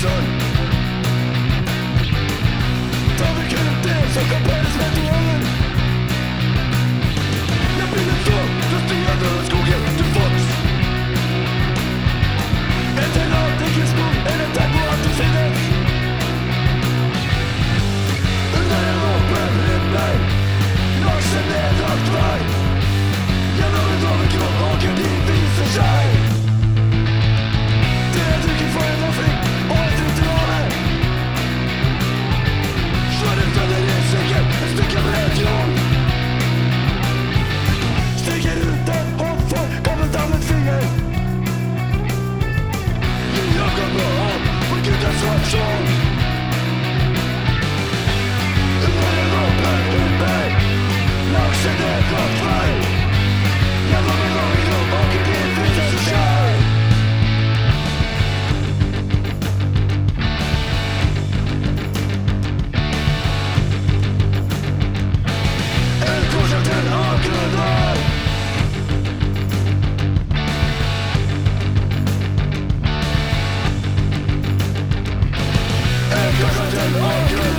Don't be Til åkeren